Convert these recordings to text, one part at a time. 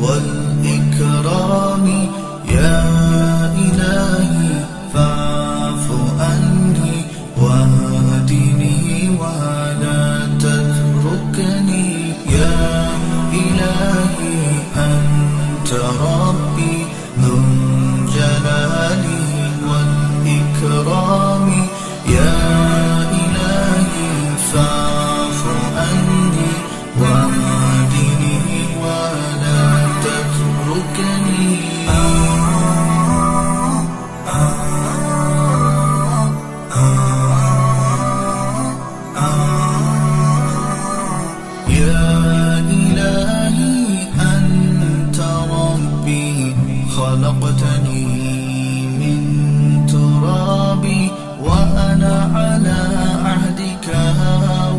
والإكرام يا إلهي فاعف عني واهدني ولا تتركني يا إلهي أنت ربي ذو الجلال والإكرام خلقتني من تراب وأنا على عهدك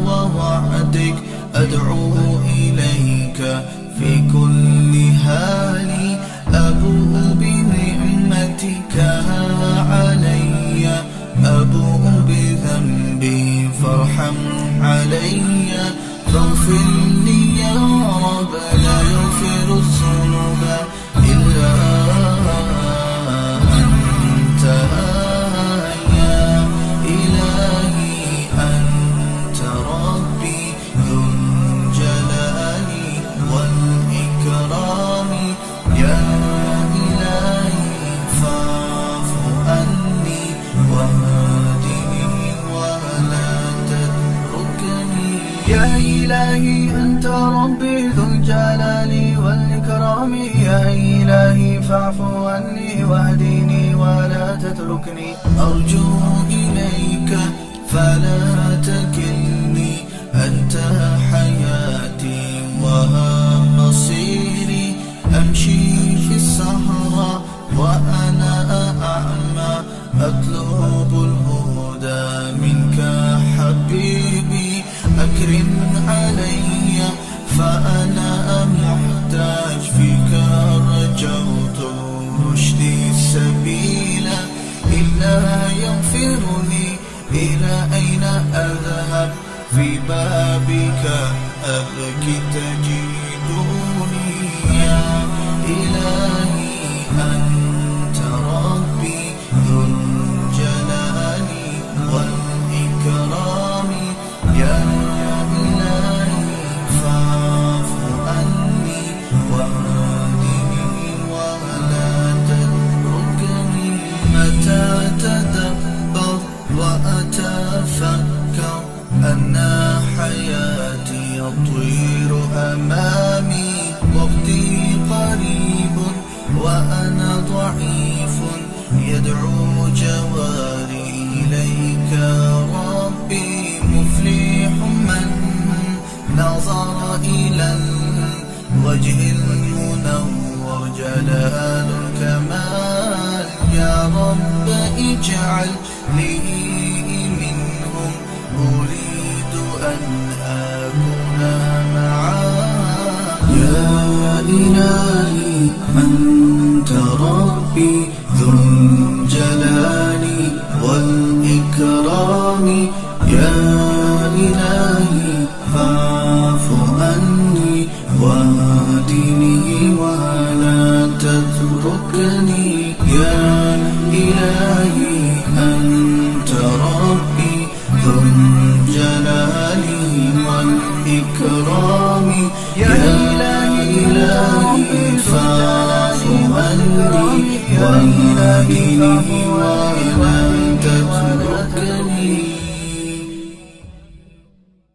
ووعدك أدعو إليك في كل حال. أبوء بنعمتك علي أبوء بذنبي فارحم علي. فاغفر لي يا رب أرجو إليك فلا تكلني أنت حياتي وها مصيري. أمشي في الصحراء وأنا أعمى أطلب الهدى إلا يغفرني إلى أين أذهب؟ في بابك أبكي تجدوني وأتفكر أن حياتي يطير أمامي وقتي قريب وأنا ضعيف يدعو جواري إليك ربي مفلح من نظر إلى الوجه المنور جلال الكمال. يا رب اجعل لي أن أكون معاه يا إلهي أنت ربي ذو الجلال والإكرام يا إلهي فاعف عني واهدني ولا تتركني يا إلهي أنت ربي ذو والإكرام يا إلهي فاعف عني واهدني ولا